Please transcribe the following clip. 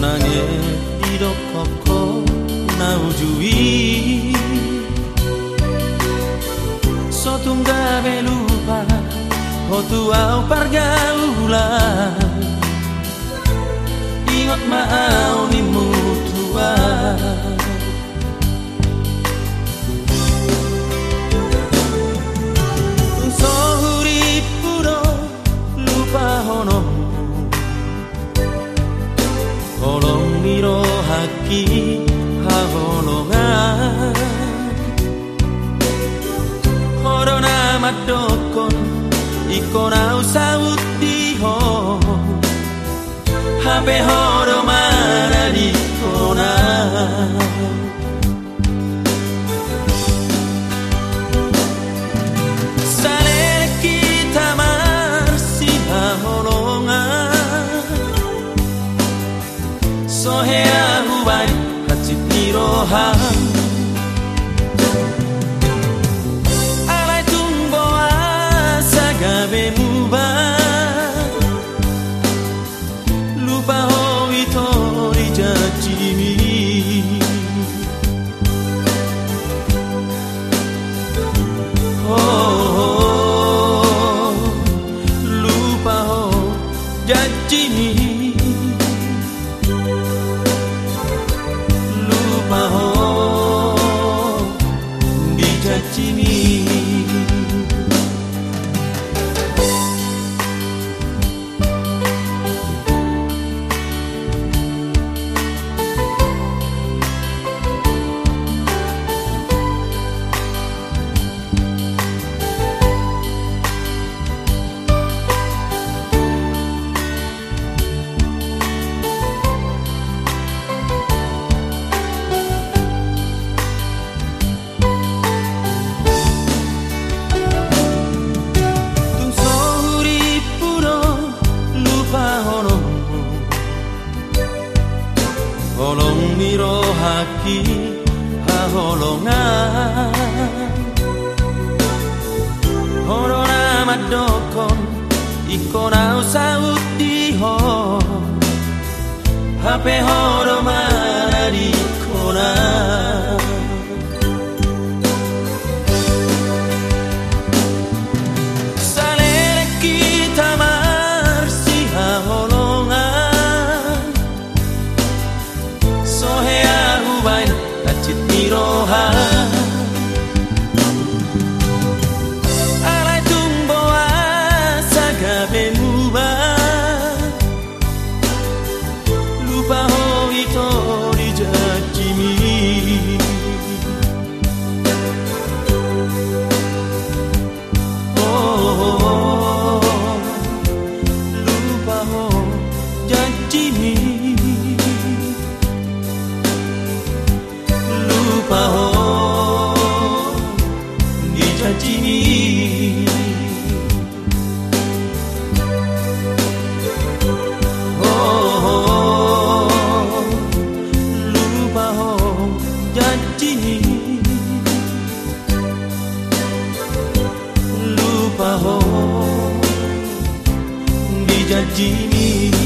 nange irok kop ko naujui so tung belupa, lupa ho tu au ingot maaf kihavolongan Horona madokon iko usawut Sohe ahubai hachit nirohan Alai tumbo asagabe muba. Lupa hoi tori jajimi Oh, oh, lupa ho jajimi lupa lumaki kaholongan Horo na madokon ikona na usahut diho Hape horo ritorno de mim.